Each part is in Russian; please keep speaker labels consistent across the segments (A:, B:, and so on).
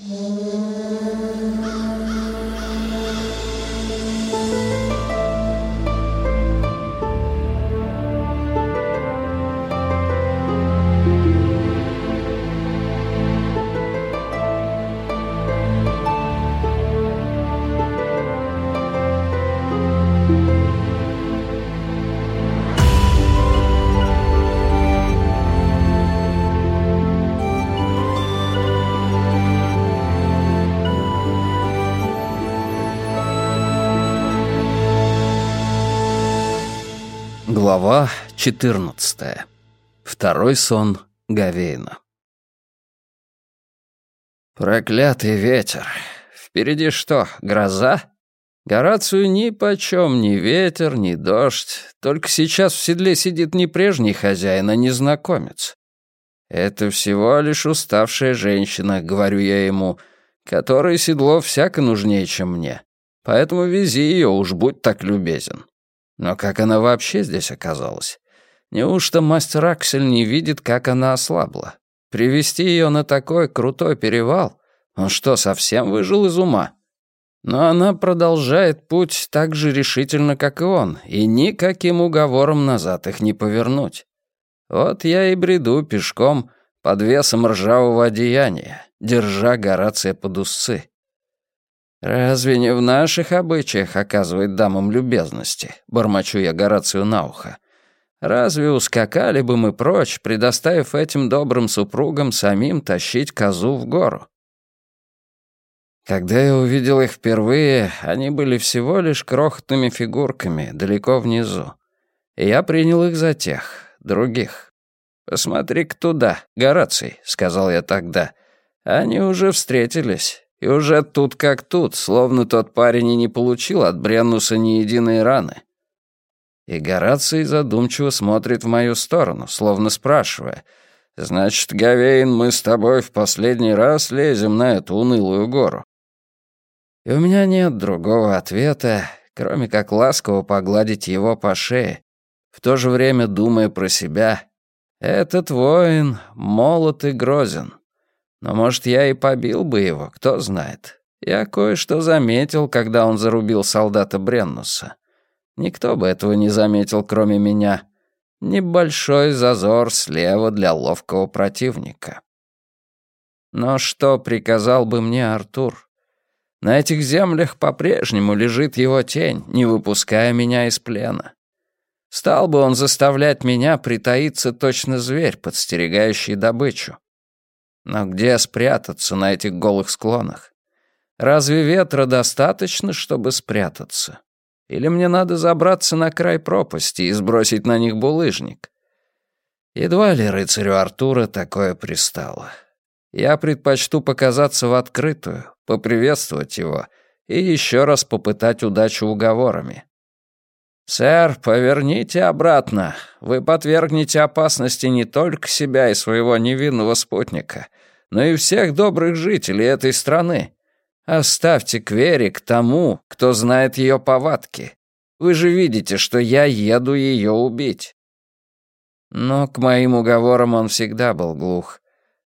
A: Mm-hmm. Глава 14. Второй сон Гавейна. Проклятый ветер. Впереди что, гроза? Горацию ни почем ни ветер, ни дождь. Только сейчас в седле сидит не прежний хозяин, а незнакомец. Это всего лишь уставшая женщина, говорю я ему, которой седло всяко нужнее, чем мне. Поэтому вези ее, уж будь так любезен. Но как она вообще здесь оказалась? Неужто мастер Аксель не видит, как она ослабла? Привести ее на такой крутой перевал? Он что, совсем выжил из ума? Но она продолжает путь так же решительно, как и он, и никаким уговором назад их не повернуть. Вот я и бреду пешком под весом ржавого одеяния, держа Горация под усы. «Разве не в наших обычаях оказывает дамам любезности?» — бормочу я Горацию на ухо. «Разве ускакали бы мы прочь, предоставив этим добрым супругам самим тащить козу в гору?» Когда я увидел их впервые, они были всего лишь крохотными фигурками далеко внизу. И я принял их за тех, других. «Посмотри-ка туда, Гораций», — сказал я тогда. «Они уже встретились». И уже тут как тут, словно тот парень и не получил от Бреннуса ни единой раны. И Гораций задумчиво смотрит в мою сторону, словно спрашивая, «Значит, Гавейн, мы с тобой в последний раз лезем на эту унылую гору?» И у меня нет другого ответа, кроме как ласково погладить его по шее, в то же время думая про себя, «Этот воин молод и грозен, но, может, я и побил бы его, кто знает. Я кое-что заметил, когда он зарубил солдата Бреннуса. Никто бы этого не заметил, кроме меня. Небольшой зазор слева для ловкого противника. Но что приказал бы мне Артур? На этих землях по-прежнему лежит его тень, не выпуская меня из плена. Стал бы он заставлять меня притаиться точно зверь, подстерегающий добычу. Но где спрятаться на этих голых склонах? Разве ветра достаточно, чтобы спрятаться? Или мне надо забраться на край пропасти и сбросить на них булыжник? Едва ли рыцарю Артура такое пристало. Я предпочту показаться в открытую, поприветствовать его и еще раз попытать удачу уговорами. «Сэр, поверните обратно. Вы подвергнете опасности не только себя и своего невинного спутника, но и всех добрых жителей этой страны. Оставьте Квери к тому, кто знает ее повадки. Вы же видите, что я еду ее убить». Но к моим уговорам он всегда был глух.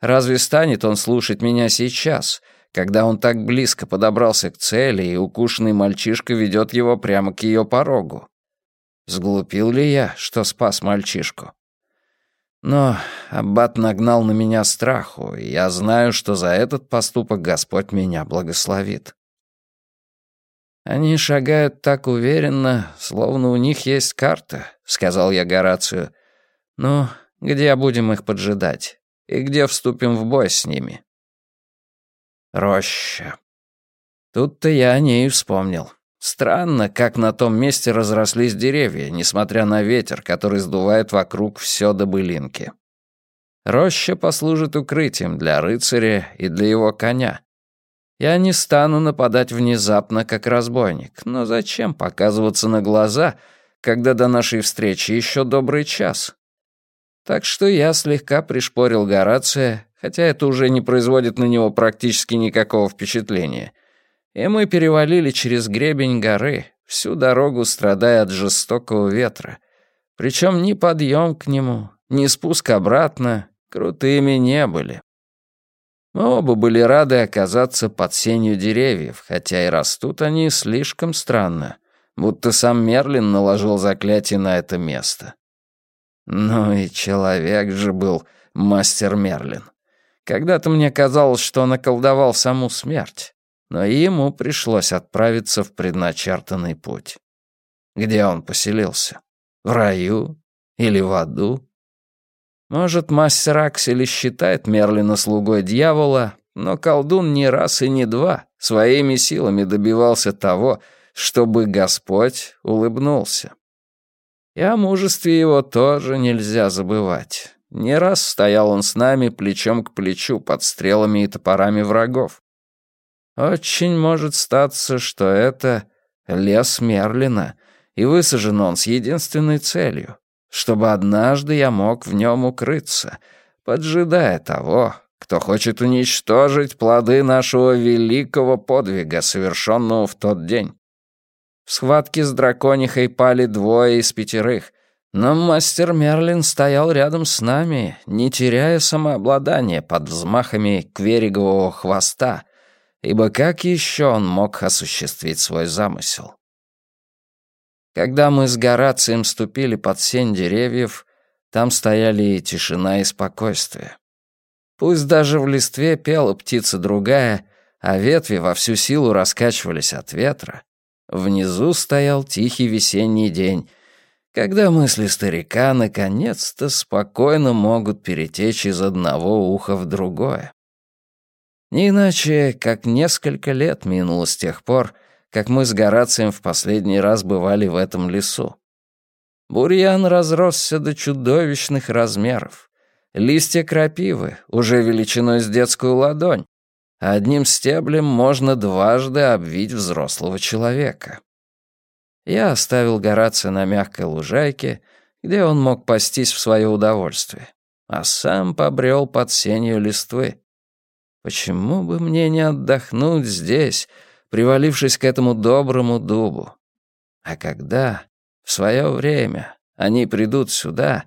A: Разве станет он слушать меня сейчас, когда он так близко подобрался к цели, и укушенный мальчишка ведет его прямо к ее порогу? Сглупил ли я, что спас мальчишку? Но Аббат нагнал на меня страху, и я знаю, что за этот поступок Господь меня благословит. «Они шагают так уверенно, словно у них есть карта», — сказал я Горацию. «Ну, где будем их поджидать? И где вступим в бой с ними?» «Роща». Тут-то я о ней вспомнил. Странно, как на том месте разрослись деревья, несмотря на ветер, который сдувает вокруг все до былинки. Роща послужит укрытием для рыцаря и для его коня. Я не стану нападать внезапно, как разбойник, но зачем показываться на глаза, когда до нашей встречи еще добрый час? Так что я слегка пришпорил Горация, хотя это уже не производит на него практически никакого впечатления — и мы перевалили через гребень горы, всю дорогу страдая от жестокого ветра. Причем ни подъем к нему, ни спуск обратно крутыми не были. Мы оба были рады оказаться под сенью деревьев, хотя и растут они слишком странно, будто сам Мерлин наложил заклятие на это место. Ну и человек же был мастер Мерлин. Когда-то мне казалось, что он околдовал саму смерть, но ему пришлось отправиться в предначертанный путь. Где он поселился? В раю? Или в аду? Может, мастер Аксель считает Мерлина слугой дьявола, но колдун не раз и не два своими силами добивался того, чтобы Господь улыбнулся. И о мужестве его тоже нельзя забывать. Не раз стоял он с нами плечом к плечу под стрелами и топорами врагов. Очень может статься, что это лес Мерлина, и высажен он с единственной целью, чтобы однажды я мог в нем укрыться, поджидая того, кто хочет уничтожить плоды нашего великого подвига, совершенного в тот день. В схватке с драконихой пали двое из пятерых, но мастер Мерлин стоял рядом с нами, не теряя самообладания под взмахами кверигового хвоста, ибо как еще он мог осуществить свой замысел? Когда мы с Горацием ступили под сень деревьев, там стояли и тишина, и спокойствие. Пусть даже в листве пела птица другая, а ветви во всю силу раскачивались от ветра, Внизу стоял тихий весенний день, когда мысли старика наконец-то спокойно могут перетечь из одного уха в другое. Не иначе, как несколько лет минуло с тех пор, как мы с Горацием в последний раз бывали в этом лесу. Бурьян разросся до чудовищных размеров. Листья крапивы, уже величиной с детскую ладонь, Одним стеблем можно дважды обвить взрослого человека. Я оставил Горация на мягкой лужайке, где он мог пастись в свое удовольствие, а сам побрел под сенью листвы. Почему бы мне не отдохнуть здесь, привалившись к этому доброму дубу? А когда, в свое время, они придут сюда,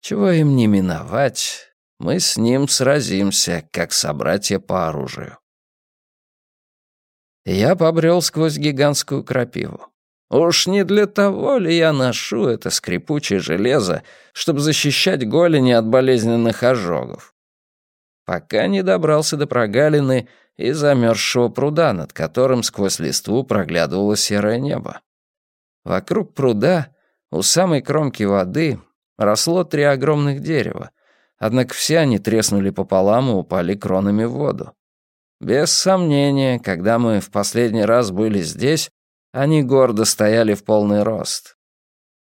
A: чего им не миновать, мы с ним сразимся, как собратья по оружию. Я побрел сквозь гигантскую крапиву. Уж не для того ли я ношу это скрипучее железо, чтобы защищать голени от болезненных ожогов? Пока не добрался до прогалины и замерзшего пруда, над которым сквозь листву проглядывало серое небо. Вокруг пруда, у самой кромки воды, росло три огромных дерева, Однако все они треснули пополам и упали кронами в воду. Без сомнения, когда мы в последний раз были здесь, они гордо стояли в полный рост.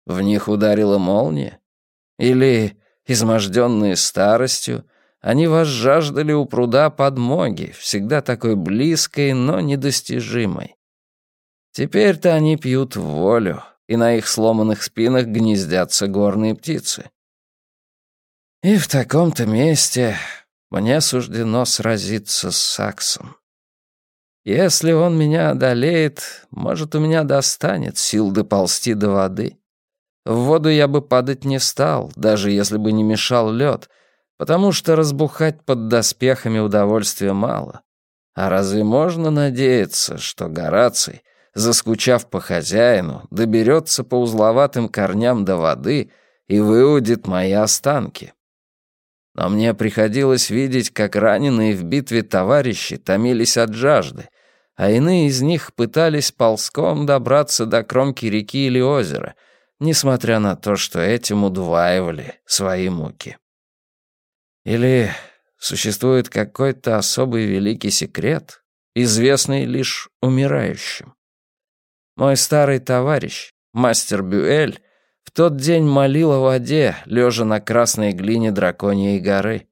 A: В них ударила молния? Или, изможденные старостью, они возжаждали у пруда подмоги, всегда такой близкой, но недостижимой. Теперь-то они пьют волю, и на их сломанных спинах гнездятся горные птицы. И в таком-то месте мне суждено сразиться с Саксом. Если он меня одолеет, может, у меня достанет сил доползти до воды. В воду я бы падать не стал, даже если бы не мешал лед, потому что разбухать под доспехами удовольствия мало. А разве можно надеяться, что Гораций, заскучав по хозяину, доберется по узловатым корням до воды и выудит мои останки? но мне приходилось видеть, как раненые в битве товарищи томились от жажды, а иные из них пытались ползком добраться до кромки реки или озера, несмотря на то, что этим удваивали свои муки. Или существует какой-то особый великий секрет, известный лишь умирающим. Мой старый товарищ, мастер Бюэль, в тот день молил о воде, лежа на красной глине драконьей горы.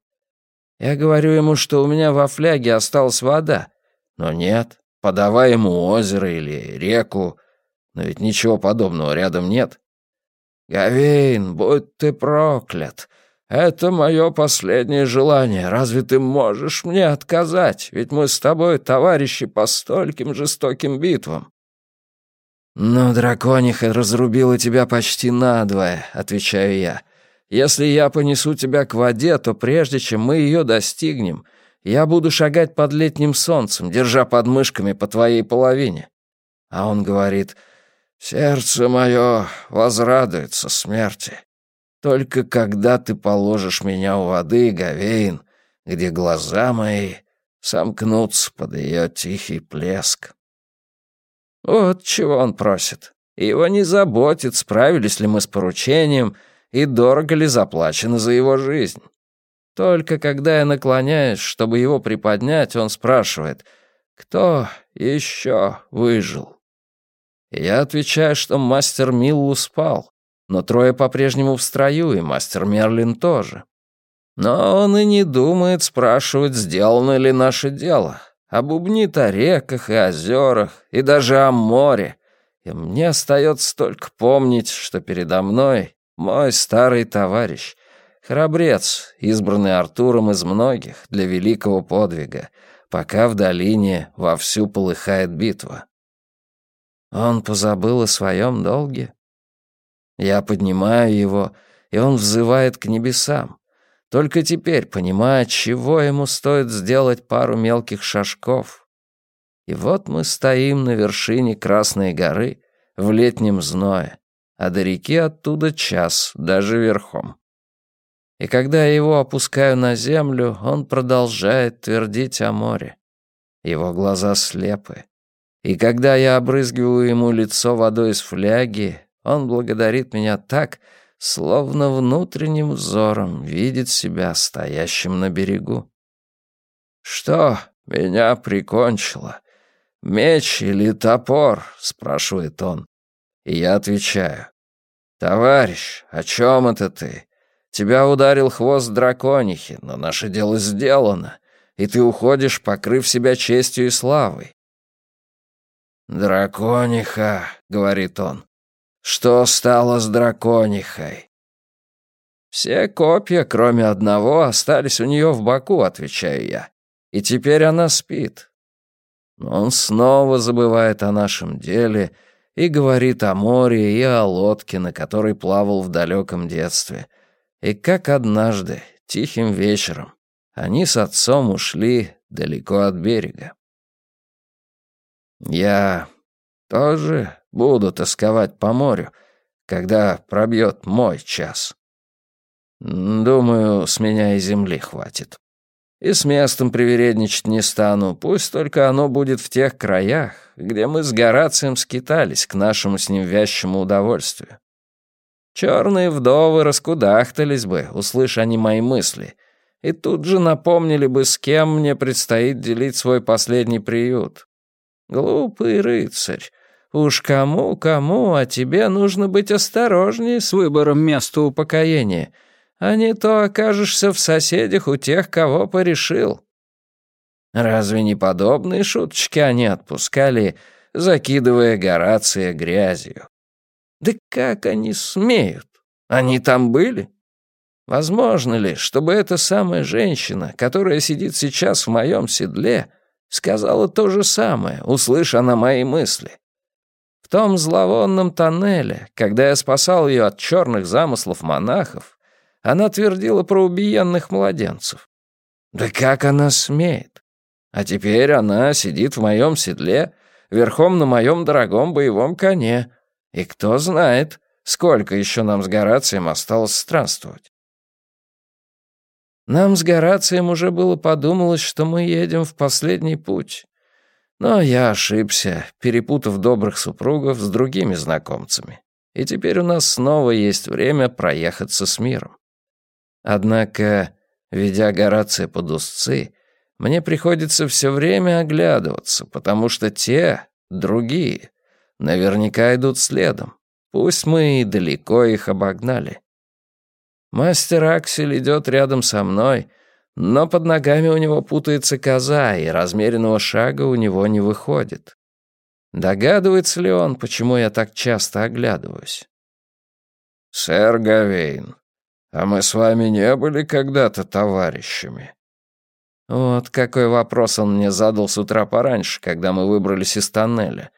A: Я говорю ему, что у меня во фляге осталась вода. Но нет, подавай ему озеро или реку. Но ведь ничего подобного рядом нет. «Гавейн, будь ты проклят! Это мое последнее желание. Разве ты можешь мне отказать? Ведь мы с тобой товарищи по стольким жестоким битвам. «Но дракониха разрубила тебя почти надвое», — отвечаю я. «Если я понесу тебя к воде, то прежде чем мы ее достигнем, Я буду шагать под летним солнцем, держа под мышками по твоей половине». А он говорит, «Сердце мое возрадуется смерти. Только когда ты положишь меня у воды, Гавейн, где глаза мои сомкнутся под ее тихий плеск». Вот чего он просит. Его не заботит, справились ли мы с поручением и дорого ли заплачено за его жизнь. Только когда я наклоняюсь, чтобы его приподнять, он спрашивает, кто еще выжил. Я отвечаю, что мастер Миллу спал, но трое по-прежнему в строю, и мастер Мерлин тоже. Но он и не думает спрашивать, сделано ли наше дело, а бубнит о реках и озерах, и даже о море, и мне остается только помнить, что передо мной мой старый товарищ, Храбрец, избранный Артуром из многих для великого подвига, пока в долине вовсю полыхает битва. Он позабыл о своем долге. Я поднимаю его, и он взывает к небесам. Только теперь понимая, чего ему стоит сделать пару мелких шажков. И вот мы стоим на вершине Красной горы в летнем зное, а до реки оттуда час, даже верхом. И когда я его опускаю на землю, он продолжает твердить о море. Его глаза слепы. И когда я обрызгиваю ему лицо водой из фляги, он благодарит меня так, словно внутренним взором видит себя стоящим на берегу. «Что меня прикончило? Меч или топор?» — спрашивает он. И я отвечаю. «Товарищ, о чем это ты? Тебя ударил хвост драконихи, но наше дело сделано, и ты уходишь, покрыв себя честью и славой». «Дракониха», — говорит он, — «что стало с драконихой?» «Все копья, кроме одного, остались у нее в боку», — отвечаю я. «И теперь она спит». Но он снова забывает о нашем деле и говорит о море и о лодке, на которой плавал в далеком детстве, и как однажды, тихим вечером, они с отцом ушли далеко от берега. Я тоже буду тосковать по морю, когда пробьет мой час. Думаю, с меня и земли хватит. И с местом привередничать не стану, пусть только оно будет в тех краях, где мы с Горацием скитались к нашему с ним вящему удовольствию. Черные вдовы раскудахтались бы, услышь они мои мысли, и тут же напомнили бы, с кем мне предстоит делить свой последний приют. Глупый рыцарь, уж кому-кому, а тебе нужно быть осторожнее с выбором места упокоения, а не то окажешься в соседях у тех, кого порешил. Разве не подобные шуточки они отпускали, закидывая Горация грязью? Да как они смеют? Они там были? Возможно ли, чтобы эта самая женщина, которая сидит сейчас в моем седле, сказала то же самое, услыша она мои мысли? В том зловонном тоннеле, когда я спасал ее от черных замыслов монахов, она твердила про убиенных младенцев. Да как она смеет? А теперь она сидит в моем седле, верхом на моем дорогом боевом коне, и кто знает, сколько еще нам с Горацием осталось странствовать. Нам с Горацием уже было подумалось, что мы едем в последний путь. Но я ошибся, перепутав добрых супругов с другими знакомцами. И теперь у нас снова есть время проехаться с миром. Однако, ведя Горация под узцы, мне приходится все время оглядываться, потому что те, другие, Наверняка идут следом. Пусть мы и далеко их обогнали. Мастер Аксель идет рядом со мной, но под ногами у него путается коза, и размеренного шага у него не выходит. Догадывается ли он, почему я так часто оглядываюсь? «Сэр Гавейн, а мы с вами не были когда-то товарищами?» Вот какой вопрос он мне задал с утра пораньше, когда мы выбрались из тоннеля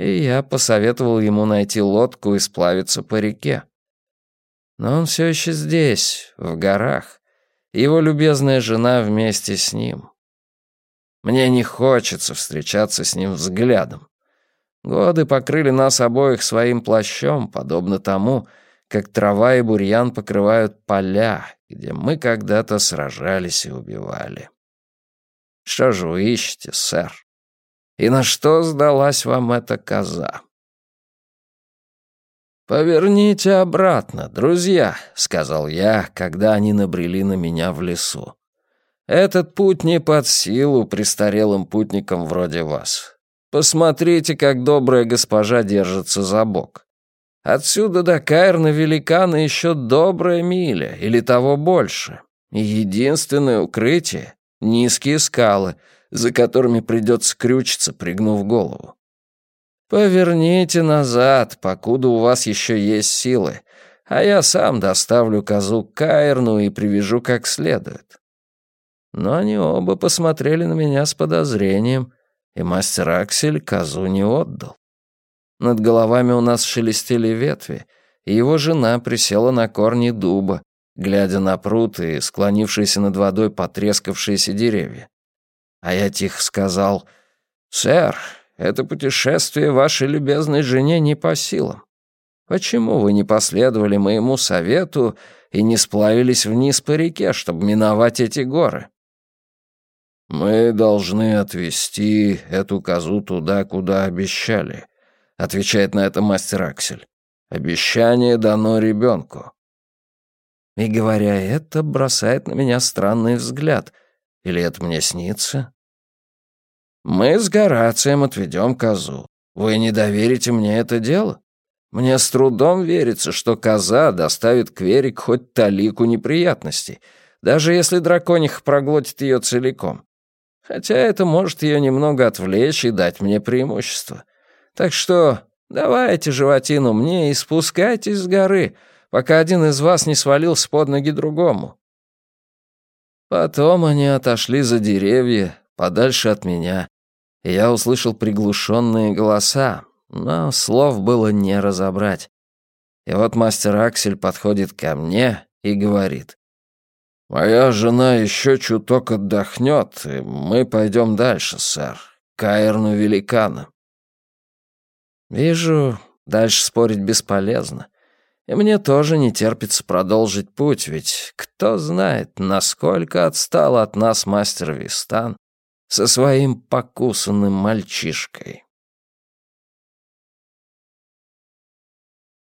A: и я посоветовал ему найти лодку и сплавиться по реке. Но он все еще здесь, в горах. Его любезная жена вместе с ним. Мне не хочется встречаться с ним взглядом. Годы покрыли нас обоих своим плащом, подобно тому, как трава и бурьян покрывают поля, где мы когда-то сражались и убивали. Что же вы ищете, сэр? И на что сдалась вам эта коза? «Поверните обратно, друзья», — сказал я, когда они набрели на меня в лесу. «Этот путь не под силу престарелым путникам вроде вас. Посмотрите, как добрая госпожа держится за бок. Отсюда до Каирна великана еще добрая миля, или того больше. Единственное укрытие — низкие скалы, за которыми придется крючиться, пригнув голову. Поверните назад, покуда у вас еще есть силы, а я сам доставлю козу к Каирну и привяжу как следует. Но они оба посмотрели на меня с подозрением, и мастер Аксель козу не отдал. Над головами у нас шелестели ветви, и его жена присела на корни дуба, глядя на пруд и склонившиеся над водой потрескавшиеся деревья. А я тихо сказал, «Сэр, это путешествие вашей любезной жене не по силам. Почему вы не последовали моему совету и не сплавились вниз по реке, чтобы миновать эти горы?» «Мы должны отвезти эту козу туда, куда обещали», отвечает на это мастер Аксель. Обещание дано ребенку. И говоря это, бросает на меня странный взгляд. Или это мне снится? Мы с Горацием отведем козу. Вы не доверите мне это дело? Мне с трудом верится, что коза доставит Кверик хоть талику неприятностей, даже если драконих проглотит ее целиком. Хотя это может ее немного отвлечь и дать мне преимущество. Так что давайте животину мне и спускайтесь с горы, пока один из вас не свалился под ноги другому». Потом они отошли за деревья, подальше от меня, я услышал приглушенные голоса, но слов было не разобрать. И вот мастер Аксель подходит ко мне и говорит. «Моя жена еще чуток отдохнет, и мы пойдем дальше, сэр, к Айрну Великана». Вижу, дальше спорить бесполезно. И мне тоже не терпится продолжить путь, ведь кто знает, насколько отстал от нас мастер Вистан со своим покусанным мальчишкой.